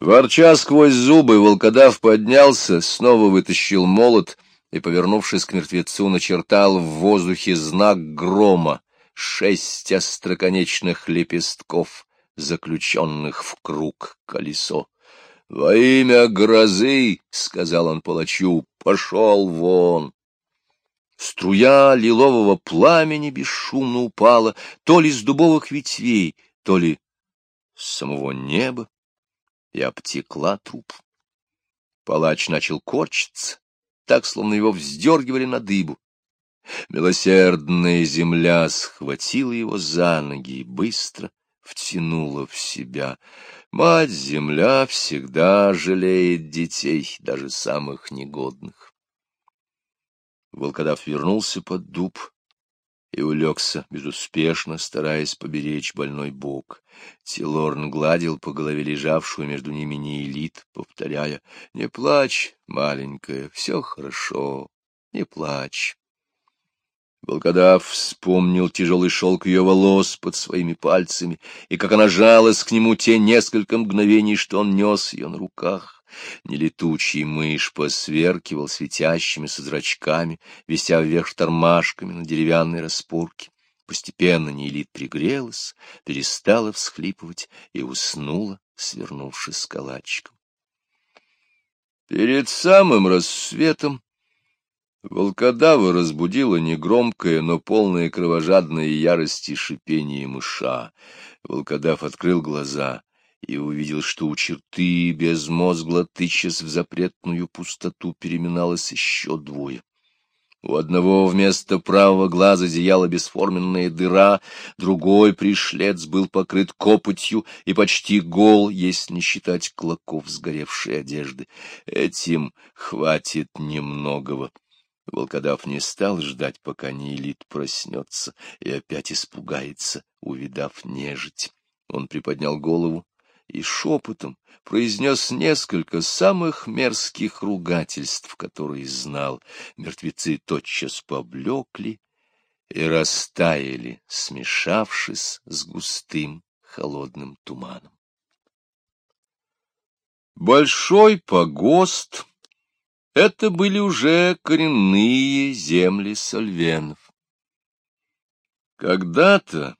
Ворча сквозь зубы, волкодав поднялся, снова вытащил молот и, повернувшись к мертвецу, начертал в воздухе знак грома, шесть остроконечных лепестков, заключенных в круг колесо. — Во имя грозы, — сказал он палачу, — пошел вон. Струя лилового пламени бесшумно упала то ли с дубовых ветвей, то ли с самого неба и обтекла труп. Палач начал корчиться, так, словно его вздергивали на дыбу. Милосердная земля схватила его за ноги и быстро втянула в себя. Мать-земля всегда жалеет детей, даже самых негодных. Волкодав вернулся под дуб и улегся, безуспешно стараясь поберечь больной бок. Тилорн гладил по голове лежавшую между ними неэлит, повторяя, «Не плачь, маленькая, все хорошо, не плачь». Волкодав вспомнил тяжелый шелк ее волос под своими пальцами, и как она жалась к нему те несколько мгновений, что он нес ее на руках. Нелетучий мышь посверкивал светящимися зрачками, вися вверх тормашками на деревянной распорке. Постепенно Нейлит пригрелась, перестала всхлипывать и уснула, свернувшись калачиком. Перед самым рассветом волкодава разбудила негромкое, но полное кровожадной ярости шипение мыша. Волкодав открыл глаза и увидел, что у черты, безмозгло тычась в запретную пустоту, переминалось еще двое. У одного вместо правого глаза зияла бесформенная дыра, другой пришлец был покрыт копотью и почти гол, если не считать клоков сгоревшей одежды. Этим хватит немногого. Волкодав не стал ждать, пока Неэлит проснется и опять испугается, увидав нежить. Он приподнял голову и шепотом произнес несколько самых мерзких ругательств, которые знал. Мертвецы тотчас поблекли и растаяли, смешавшись с густым холодным туманом. Большой погост — это были уже коренные земли сольвенов. Когда-то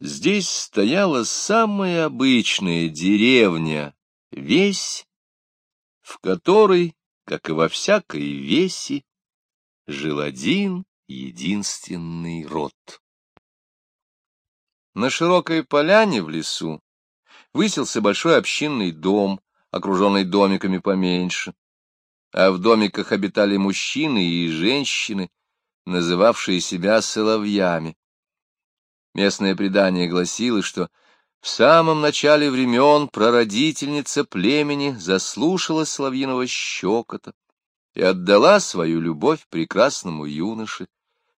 Здесь стояла самая обычная деревня, весь, в которой, как и во всякой веси, жил один единственный род. На широкой поляне в лесу высился большой общинный дом, окруженный домиками поменьше, а в домиках обитали мужчины и женщины, называвшие себя соловьями. Местное предание гласило, что в самом начале времен прародительница племени заслушала соловьиного щекота и отдала свою любовь прекрасному юноше,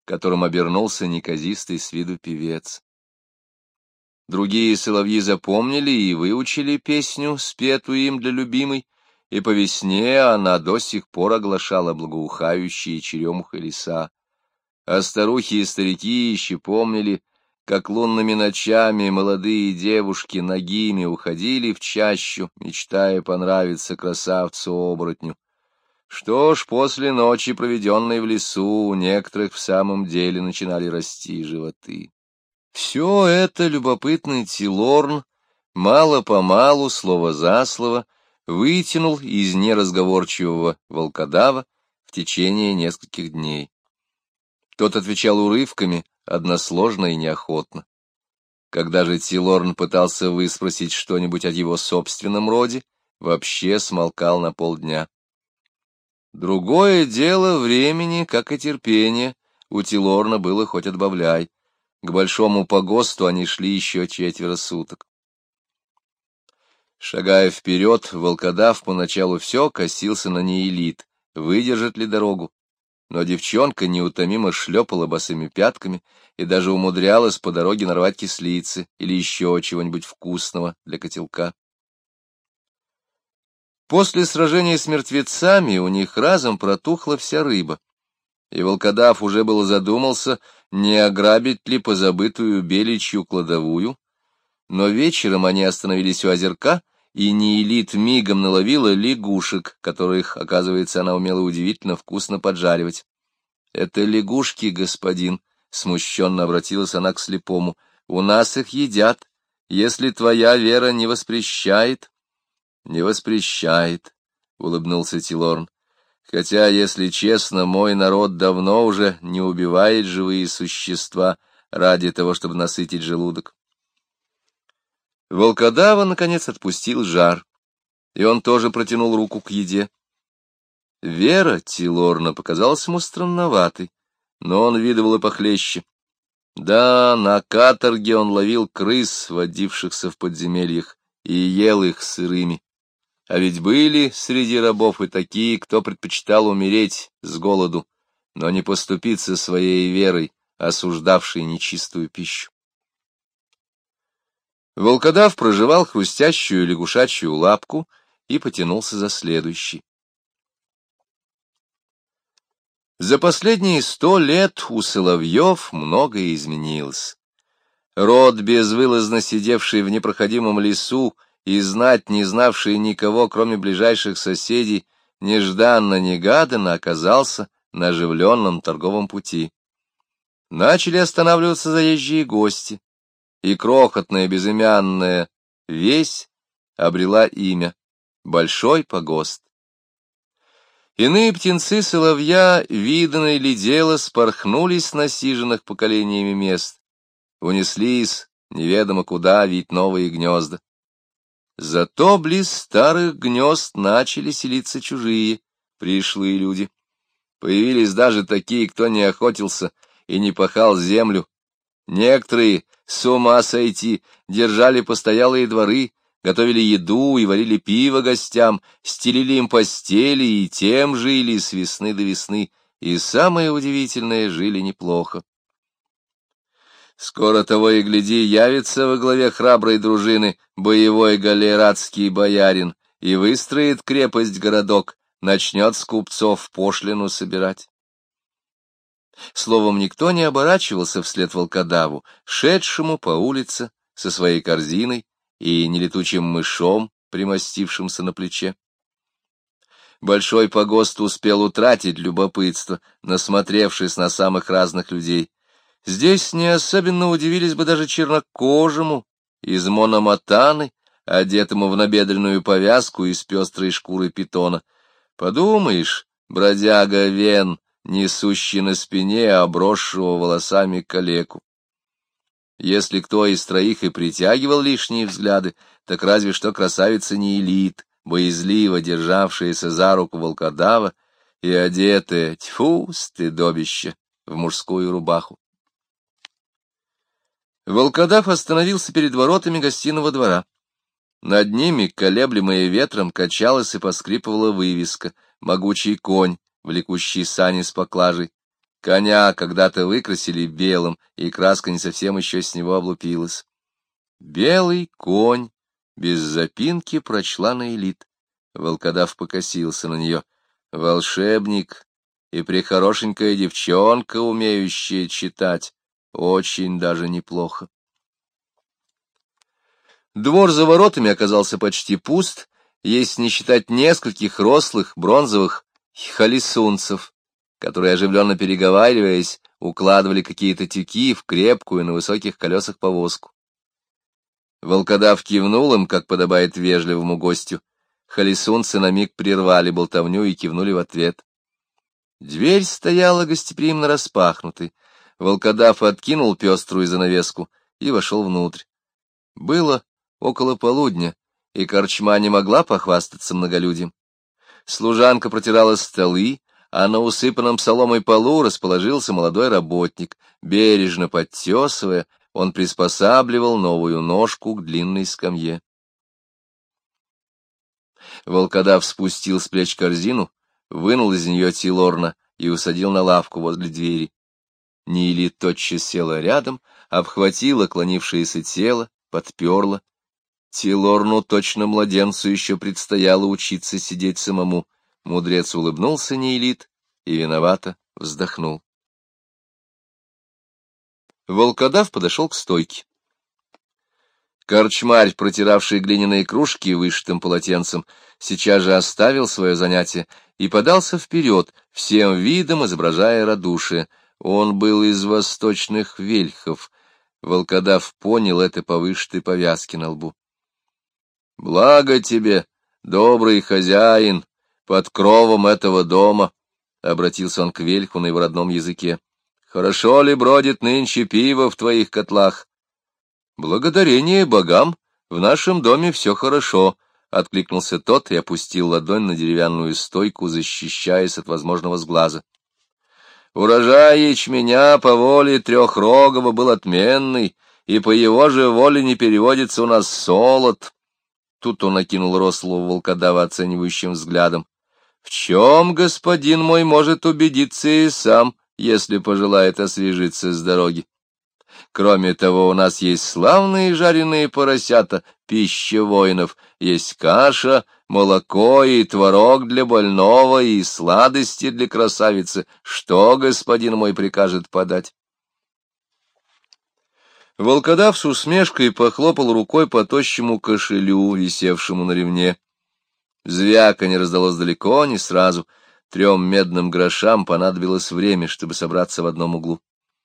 которым обернулся неказистый с виду певец. Другие соловьи запомнили и выучили песню, спетую им для любимой, и по весне она до сих пор оглашала благоухающие черемухой леса. А старухи и старики еще помнили, как лунными ночами молодые девушки ногими уходили в чащу, мечтая понравиться красавцу-оборотню. Что ж, после ночи, проведенной в лесу, у некоторых в самом деле начинали расти животы. Все это любопытный Тилорн мало-помалу, слово за слово, вытянул из неразговорчивого волкодава в течение нескольких дней. Тот отвечал урывками, односложно и неохотно. Когда же Тилорн пытался выспросить что-нибудь о его собственном роде, вообще смолкал на полдня. Другое дело времени, как и терпение, у Тилорна было хоть отбавляй. К большому погосту они шли еще четверо суток. Шагая вперед, волкодав поначалу все косился на неэлит, выдержит ли дорогу но девчонка неутомимо шлепала босыми пятками и даже умудрялась по дороге нарвать кислицы или еще чего-нибудь вкусного для котелка. После сражения с мертвецами у них разом протухла вся рыба, и волкодав уже было задумался, не ограбить ли позабытую беличью кладовую, но вечером они остановились у озерка и Неэлит мигом наловила лягушек, которых, оказывается, она умела удивительно вкусно поджаривать. — Это лягушки, господин, — смущенно обратилась она к слепому. — У нас их едят, если твоя вера не воспрещает. — Не воспрещает, — улыбнулся Тилорн. — Хотя, если честно, мой народ давно уже не убивает живые существа ради того, чтобы насытить желудок. Волкодава, наконец, отпустил жар, и он тоже протянул руку к еде. Вера Тилорна показалась ему странноватой, но он видывал и похлеще. Да, на каторге он ловил крыс, водившихся в подземельях, и ел их сырыми. А ведь были среди рабов и такие, кто предпочитал умереть с голоду, но не поступиться своей верой, осуждавшей нечистую пищу. Волкодав проживал хрустящую лягушачью лапку и потянулся за следующий. За последние сто лет у Соловьев многое изменилось. Род, безвылазно сидевший в непроходимом лесу и знать не знавший никого, кроме ближайших соседей, нежданно-негаданно оказался на оживленном торговом пути. Начали останавливаться заезжие гости, и крохотная безымянная весь обрела имя — Большой Погост. Иные птенцы-соловья, виданное ли дело, спорхнулись с насиженных поколениями мест, унеслись неведомо куда вить новые гнезда. Зато близ старых гнезд начали селиться чужие, пришлые люди. Появились даже такие, кто не охотился и не пахал землю. Некоторые с ума сойти, держали постоялые дворы, готовили еду и варили пиво гостям, стелили им постели и тем жили с весны до весны, и самое удивительное, жили неплохо. Скоро того и гляди, явится во главе храброй дружины боевой галератский боярин и выстроит крепость-городок, начнет с купцов пошлину собирать. Словом, никто не оборачивался вслед волкодаву, шедшему по улице со своей корзиной и нелетучим мышом, примостившимся на плече. Большой погост успел утратить любопытство, насмотревшись на самых разных людей. Здесь не особенно удивились бы даже чернокожему из мономатаны, одетому в набедренную повязку из пестрой шкуры питона. Подумаешь, бродяга Вен, несущий на спине обросшего волосами калеку. Если кто из троих и притягивал лишние взгляды, так разве что красавица не элит, боязливо державшаяся за руку волкодава и одетая, тьфу, стыдобище, в мужскую рубаху. Волкодав остановился перед воротами гостиного двора. Над ними, колеблемая ветром, качалась и поскрипывала вывеска «Могучий конь», влекущий сани с поклажей. Коня когда-то выкрасили белым, и краска не совсем еще с него облупилась. Белый конь без запинки прочла на элит. Волкодав покосился на нее. Волшебник и прихорошенькая девчонка, умеющая читать, очень даже неплохо. Двор за воротами оказался почти пуст, если не считать нескольких рослых бронзовых халисунцев, которые, оживленно переговариваясь, укладывали какие-то тюки в крепкую на высоких колесах повозку. Волкодав кивнул им, как подобает вежливому гостю. Халисунцы на миг прервали болтовню и кивнули в ответ. Дверь стояла гостеприимно распахнутой. Волкодав откинул пеструю занавеску и вошел внутрь. Было около полудня, и корчма не могла похвастаться многолюдием. Служанка протирала столы, а на усыпанном соломой полу расположился молодой работник. Бережно подтесывая, он приспосабливал новую ножку к длинной скамье. Волкодав спустил с плеч корзину, вынул из нее Тилорна и усадил на лавку возле двери. Нили тотчас села рядом, обхватила клонившееся тело, подперла. Тилорну, точно младенцу, еще предстояло учиться сидеть самому — Мудрец улыбнулся Нейлит и виновато вздохнул. Волкодав подошел к стойке. Корчмарь, протиравший глиняные кружки вышитым полотенцем, сейчас же оставил свое занятие и подался вперед, всем видом изображая радушие. Он был из восточных вельхов. Волкодав понял это по вышитой повязке на лбу. — Благо тебе, добрый хозяин, под кровом этого дома, — обратился он к вельху на его родном языке. — Хорошо ли бродит нынче пиво в твоих котлах? — Благодарение богам, в нашем доме все хорошо, —— откликнулся тот и опустил ладонь на деревянную стойку, защищаясь от возможного сглаза. Урожай ячменя по воле Трехрогова был отменный, и по его же воле не переводится у нас солод. Тут он окинул рослого волкодава оценивающим взглядом. В чем господин мой может убедиться и сам, если пожелает освежиться с дороги? Кроме того, у нас есть славные жареные поросята, пища воинов, есть каша, молоко и творог для больного, и сладости для красавицы. Что господин мой прикажет подать? Волкодав с усмешкой похлопал рукой по тощему кошелю, висевшему на ремне. Звяка не раздалось далеко, не сразу. Трем медным грошам понадобилось время, чтобы собраться в одном углу.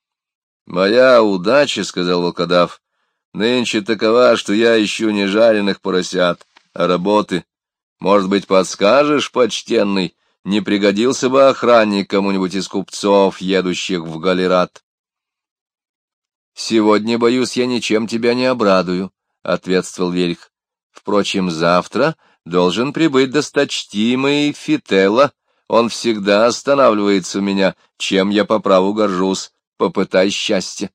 — Моя удача, — сказал волкодав, — нынче такова, что я ищу не жареных поросят, а работы. Может быть, подскажешь, почтенный, не пригодился бы охранник кому-нибудь из купцов, едущих в Галерат? — Сегодня, боюсь, я ничем тебя не обрадую, — ответствовал Вельх. — Впрочем, завтра должен прибыть досточтимый Фителла. Он всегда останавливается у меня, чем я по праву горжусь попытай счастье.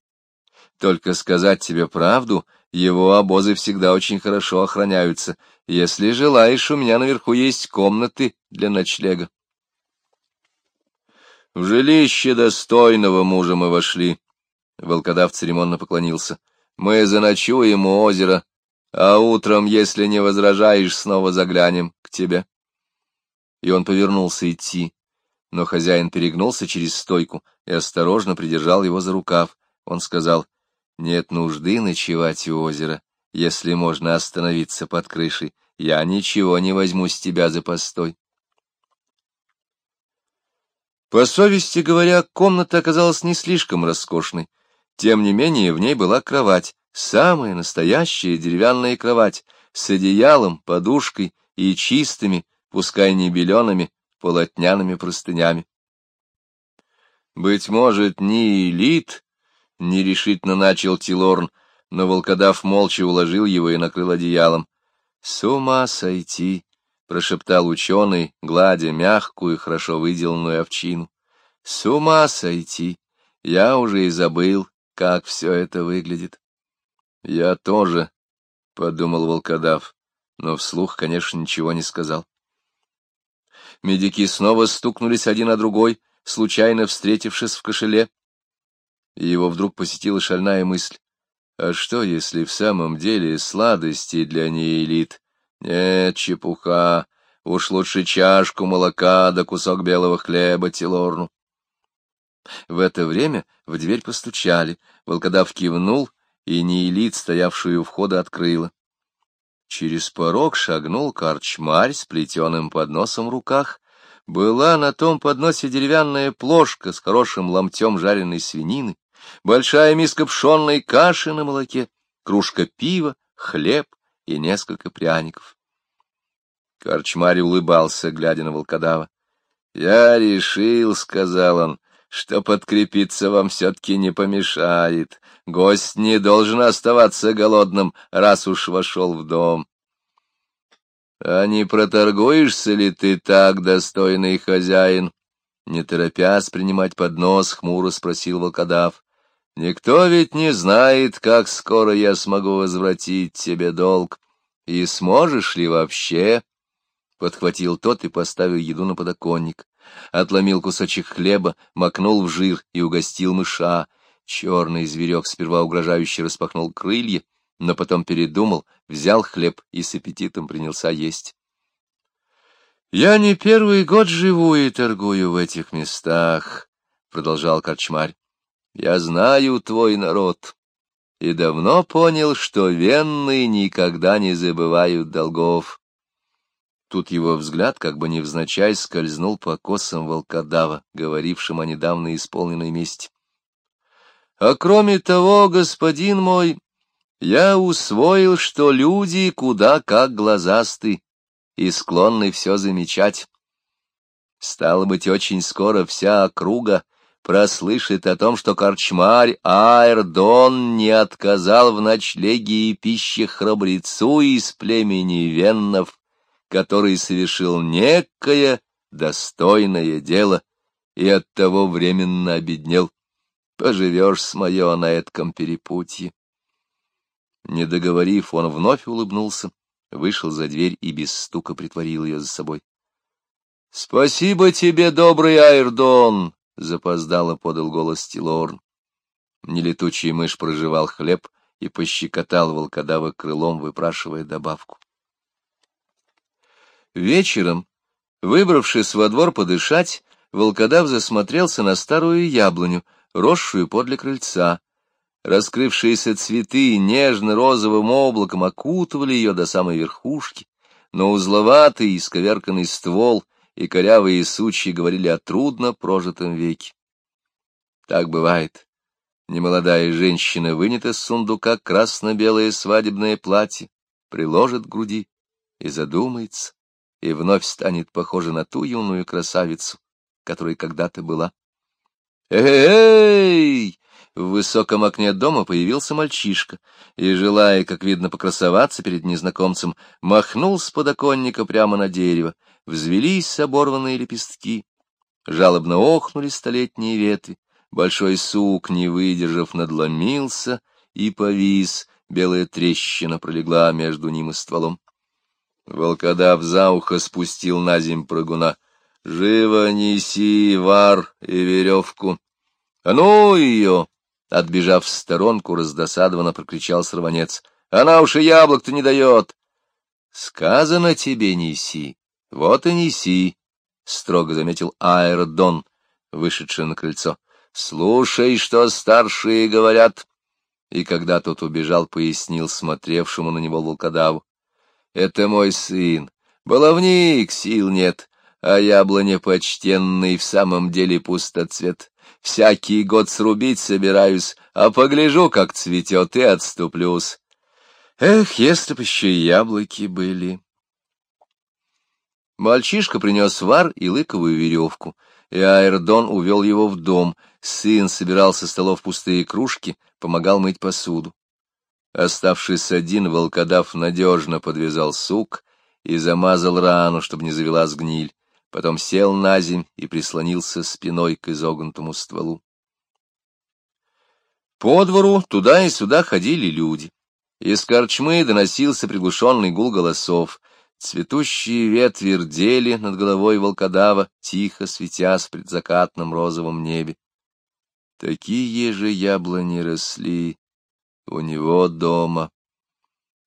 Только сказать тебе правду, его обозы всегда очень хорошо охраняются. Если желаешь, у меня наверху есть комнаты для ночлега. В жилище достойного мужа мы вошли. Волкодав церемонно поклонился. Мы заночуем у озера, а утром, если не возражаешь, снова заглянем к тебе. И он повернулся идти но хозяин перегнулся через стойку и осторожно придержал его за рукав. Он сказал, «Нет нужды ночевать у озера, если можно остановиться под крышей. Я ничего не возьму с тебя за постой». По совести говоря, комната оказалась не слишком роскошной. Тем не менее, в ней была кровать, самая настоящая деревянная кровать, с одеялом, подушкой и чистыми, пускай не белеными, полотняными простынями. Быть может, не элит, — нерешительно начал Тилорн, но волкодав молча уложил его и накрыл одеялом. — С ума сойти! — прошептал ученый, гладя мягкую, хорошо выделанную овчину. — С ума сойти! Я уже и забыл, как все это выглядит. — Я тоже, — подумал волкодав, но вслух, конечно, ничего не сказал. Медики снова стукнулись один на другой, случайно встретившись в кошеле. И его вдруг посетила шальная мысль. А что, если в самом деле сладости для неэлит? Нет, чепуха. Уж лучше чашку молока да кусок белого хлеба Тилорну. В это время в дверь постучали. Волкодав кивнул, и неэлит, стоявшую у входа, открыла. Через порог шагнул корчмарь с плетеным подносом в руках. Была на том подносе деревянная плошка с хорошим ломтем жареной свинины, большая миска пшенной каши на молоке, кружка пива, хлеб и несколько пряников. Корчмарь улыбался, глядя на волкодава. — Я решил, — сказал он, — что подкрепиться вам все-таки не помешает. Гость не должен оставаться голодным, раз уж вошел в дом. — А не проторгуешься ли ты так, достойный хозяин? Не торопясь принимать поднос, хмуро спросил волкодав. — Никто ведь не знает, как скоро я смогу возвратить тебе долг. И сможешь ли вообще? Подхватил тот и поставил еду на подоконник. Отломил кусочек хлеба, макнул в жир и угостил мыша. Черный зверек сперва угрожающе распахнул крылья, но потом передумал, взял хлеб и с аппетитом принялся есть. «Я не первый год живу и торгую в этих местах», — продолжал корчмарь. «Я знаю твой народ. и давно понял, что венные никогда не забывают долгов. Тут его взгляд, как бы невзначай, скользнул по косам волкодава, говорившим о недавно исполненной мести. А кроме того, господин мой, я усвоил, что люди куда как глазасты и склонны все замечать. Стало быть, очень скоро вся округа прослышит о том, что корчмарь Айрдон не отказал в ночлеге и пище храбрецу из племени Веннов, который совершил некое достойное дело и оттого временно обеднел. Поживешь с мое на этом перепутье. Не договорив, он вновь улыбнулся, вышел за дверь и без стука притворил ее за собой. — Спасибо тебе, добрый Айрдон! — запоздало подал голос Тилорн. Нелетучий мышь проживал хлеб и пощекотал волкодава крылом, выпрашивая добавку. Вечером, выбравшись во двор подышать, волкодав засмотрелся на старую яблоню, росшую подле крыльца. Раскрывшиеся цветы нежно-розовым облаком окутывали ее до самой верхушки, но узловатый и сковерканный ствол и корявые сучья говорили о трудно прожитом веке. Так бывает. Немолодая женщина вынет из сундука красно-белое свадебное платье, приложит к груди и задумается, и вновь станет похожа на ту юную красавицу, которой когда-то была. «Эй!» В высоком окне дома появился мальчишка, и, желая, как видно, покрасоваться перед незнакомцем, махнул с подоконника прямо на дерево. Взвелись оборванные лепестки, жалобно охнули столетние ветви, большой сук, не выдержав, надломился и повис, белая трещина пролегла между ним и стволом. Волкодав за ухо спустил на земь прыгуна. — Живо неси вар и веревку. — А ну ее! — отбежав в сторонку, раздосадованно прокричал сорванец. — Она уж и яблок-то не дает. — Сказано тебе неси, вот и неси, — строго заметил Аэродон, вышедший на крыльцо. — Слушай, что старшие говорят. И когда тот убежал, пояснил смотревшему на него волкодаву. Это мой сын. Баловник, сил нет, а яблоня почтенный в самом деле пустоцвет. Всякий год срубить собираюсь, а погляжу, как цветет, и отступлюсь. Эх, если б еще и яблоки были. Мальчишка принес вар и лыковую веревку, и Айрдон увел его в дом. Сын собирал со столов пустые кружки, помогал мыть посуду. Оставшись один, волкодав надежно подвязал сук и замазал рану, чтобы не завелась гниль. Потом сел на земь и прислонился спиной к изогнутому стволу. По двору туда и сюда ходили люди. Из корчмы доносился приглушенный гул голосов. Цветущие ветви рдели над головой волкодава, тихо светясь в предзакатном розовом небе. Такие же яблони росли у него дома.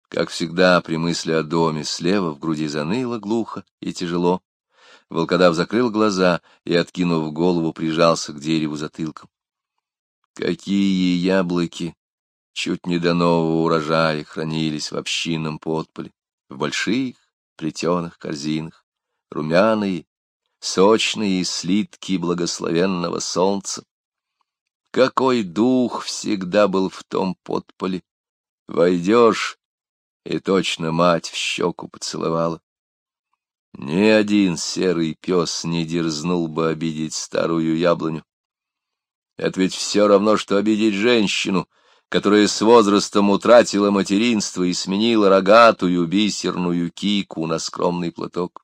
Как всегда, при мысли о доме, слева в груди заныло глухо и тяжело. Волкодав закрыл глаза и, откинув голову, прижался к дереву затылком. Какие яблоки! Чуть не до нового урожая хранились в общинном подполе, в больших плетеных корзинах, румяные, сочные слитки благословенного солнца. Какой дух всегда был в том подполе! Войдешь, и точно мать в щеку поцеловала. Ни один серый пес не дерзнул бы обидеть старую яблоню. Это ведь все равно, что обидеть женщину, которая с возрастом утратила материнство и сменила рогатую бисерную кику на скромный платок.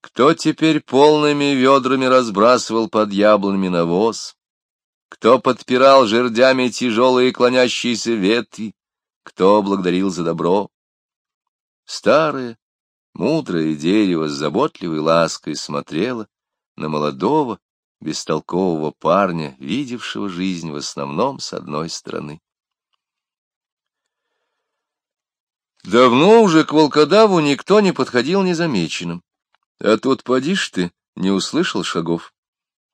Кто теперь полными ведрами разбрасывал под яблонями навоз? Кто подпирал жердями тяжелые клонящиеся ветви? Кто благодарил за добро? Старое, мудрое дерево с заботливой лаской смотрело на молодого, бестолкового парня, видевшего жизнь в основном с одной стороны. Давно уже к волкодаву никто не подходил незамеченным. А тут, поди ж ты, не услышал шагов.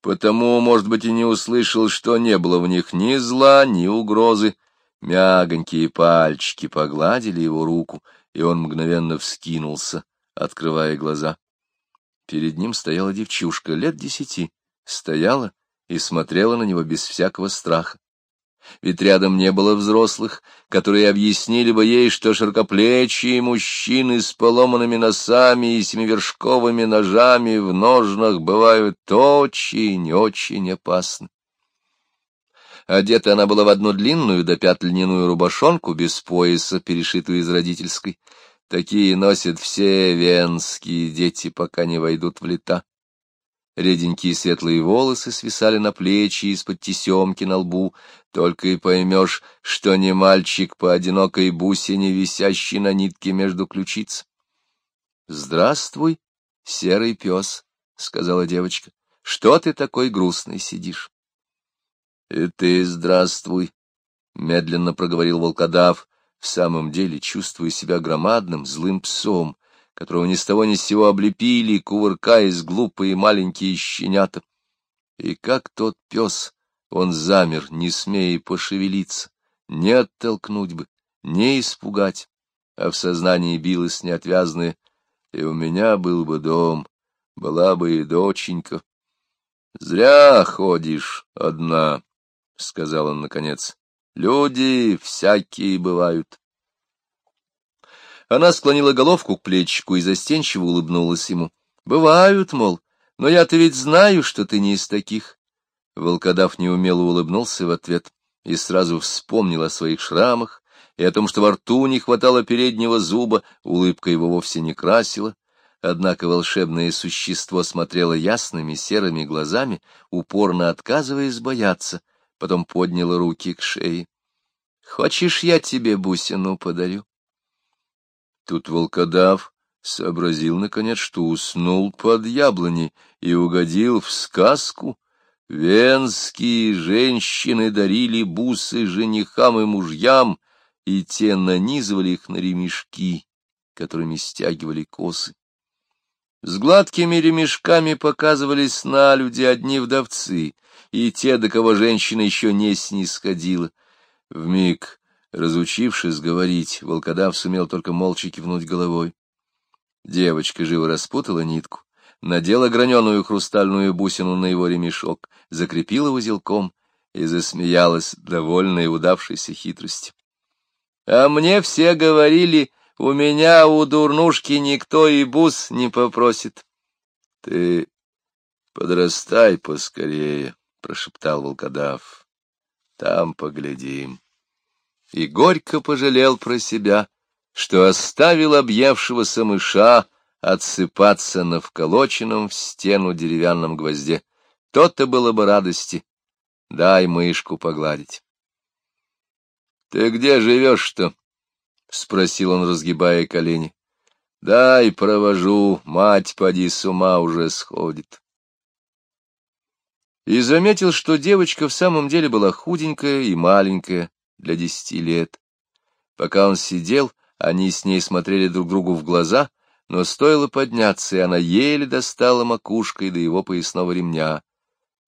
потому, может быть, и не услышал, что не было в них ни зла, ни угрозы. Мягонькие пальчики погладили его руку, и он мгновенно вскинулся, открывая глаза. Перед ним стояла девчушка лет десяти, стояла и смотрела на него без всякого страха ведь рядом не было взрослых, которые объяснили бы ей, что широкоплечие мужчины с поломанными носами и семивершковыми ножами в ножнах бывают очень-очень опасны. Одета она была в одну длинную до пят льняную рубашонку без пояса, перешитую из родительской. Такие носят все венские дети, пока не войдут в лета. Реденькие светлые волосы свисали на плечи из-под тесемки на лбу. Только и поймешь, что не мальчик по одинокой бусине, висящий на нитке между ключиц. — Здравствуй, серый пес, — сказала девочка. — Что ты такой грустный сидишь? — И ты здравствуй, — медленно проговорил волкодав, в самом деле чувствуя себя громадным злым псом, которого ни с того ни с сего облепили, кувыркаясь глупые маленькие щенята. И как тот пес, он замер, не смея пошевелиться, не оттолкнуть бы, не испугать, а в сознании билось неотвязное, и у меня был бы дом, была бы и доченька. — Зря ходишь одна, — сказал он наконец. — Люди всякие бывают. Она склонила головку к плечику и застенчиво улыбнулась ему. — Бывают, мол, но я-то ведь знаю, что ты не из таких. Волкодав неумело улыбнулся в ответ и сразу вспомнил о своих шрамах и о том, что во рту не хватало переднего зуба, улыбка его вовсе не красила. Однако волшебное существо смотрело ясными серыми глазами, упорно отказываясь бояться, потом подняло руки к шее. — Хочешь, я тебе бусину подарю? Тут волкодав сообразил, наконец, что уснул под яблоней и угодил в сказку. Венские женщины дарили бусы женихам и мужьям, и те нанизывали их на ремешки, которыми стягивали косы. С гладкими ремешками показывались на люди одни вдовцы, и те, до кого женщина еще не снисходила. Вмиг Разучившись говорить, волкодав сумел только молча кивнуть головой. Девочка живо распутала нитку, надела граненую хрустальную бусину на его ремешок, закрепила узелком и засмеялась, довольная удавшейся хитростью. — А мне все говорили, у меня у дурнушки никто и бус не попросит. — Ты подрастай поскорее, — прошептал волкодав. — Там поглядим и горько пожалел про себя, что оставил объевшегося мыша отсыпаться на вколоченном в стену деревянном гвозде. То-то было бы радости. Дай мышку погладить. — Ты где живешь-то? — спросил он, разгибая колени. — Дай провожу, мать, поди с ума уже сходит. И заметил, что девочка в самом деле была худенькая и маленькая, для десяти лет. Пока он сидел, они с ней смотрели друг другу в глаза, но стоило подняться, и она еле достала макушкой до его поясного ремня.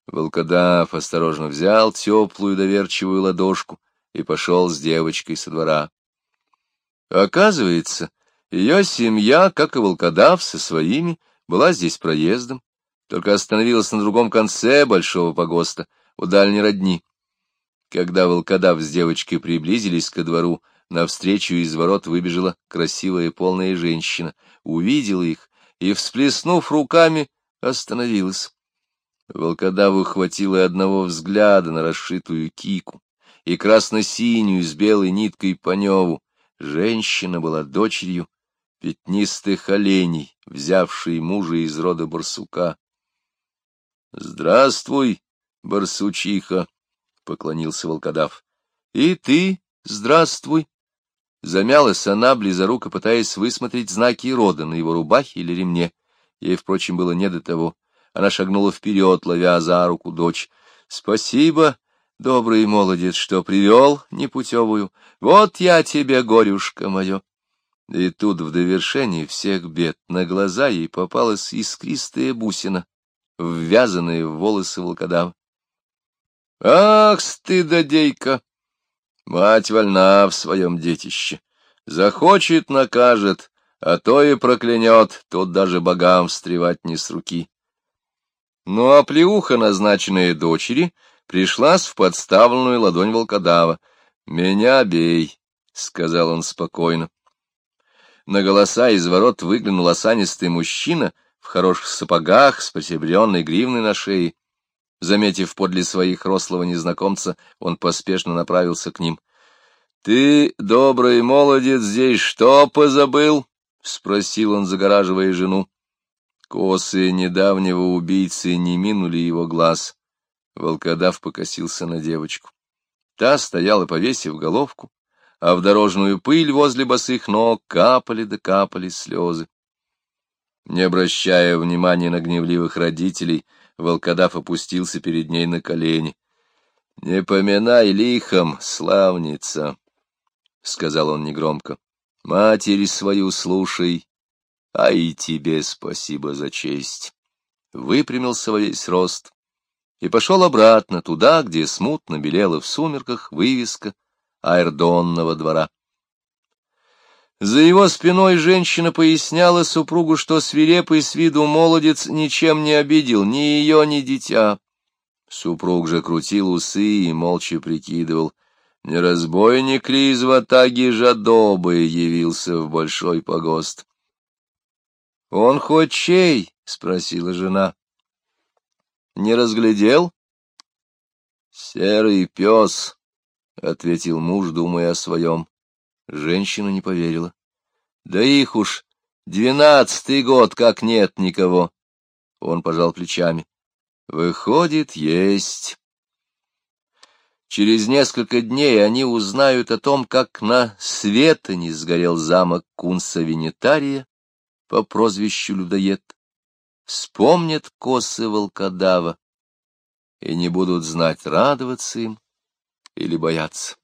Волкодав осторожно взял теплую доверчивую ладошку и пошел с девочкой со двора. Оказывается, ее семья, как и волкодав со своими, была здесь проездом, только остановилась на другом конце большого погоста, у дальней родни. Когда волкодав с девочкой приблизились ко двору, навстречу из ворот выбежала красивая полная женщина, увидела их и, всплеснув руками, остановилась. Волкодаву хватило одного взгляда на расшитую кику и красно-синюю с белой ниткой поневу. Женщина была дочерью пятнистых оленей, взявшей мужа из рода барсука. — Здравствуй, барсучиха! Поклонился волкодав. — И ты здравствуй! Замялась она, близоруко пытаясь высмотреть знаки рода на его рубахе или ремне. Ей, впрочем, было не до того. Она шагнула вперед, ловя за руку дочь. — Спасибо, добрый молодец, что привел непутевую. Вот я тебе, горюшка мое. И тут, в довершении всех бед, на глаза ей попалась искристая бусина ввязанные в волосы волкодава. Ах, стыдодейка! Мать вольна в своем детище. Захочет — накажет, а то и проклянет, тут даже богам встревать не с руки. Ну а плеуха, назначенная дочери, пришлась в подставленную ладонь волкодава. «Меня бей», — сказал он спокойно. На голоса из ворот выглянул осанистый мужчина в хороших сапогах с посеребренной гривной на шее. Заметив подле своих рослого незнакомца, он поспешно направился к ним. — Ты, добрый молодец, здесь что позабыл? — спросил он, загораживая жену. Косы недавнего убийцы не минули его глаз. Волкодав покосился на девочку. Та стояла, повесив головку, а в дорожную пыль возле босых ног капали да капали слезы. Не обращая внимания на гневливых родителей, волкодав опустился перед ней на колени. — Не поминай лихом, славница, — сказал он негромко. — Матери свою слушай, а и тебе спасибо за честь. Выпрямился во весь рост и пошел обратно туда, где смутно белела в сумерках вывеска аэрдонного двора. За его спиной женщина поясняла супругу, что свирепый с виду молодец ничем не обидел ни ее, ни дитя. Супруг же крутил усы и молча прикидывал, не разбойник ли из ватаги жадобы явился в большой погост. — Он хоть чей? — спросила жена. — Не разглядел? — Серый пес, — ответил муж, думая о своем. Женщина не поверила. — Да их уж двенадцатый год, как нет никого. Он пожал плечами. — Выходит, есть. Через несколько дней они узнают о том, как на Светоне сгорел замок Кунса Венетария по прозвищу Людоед. Вспомнят косы волкодава и не будут знать, радоваться им или бояться.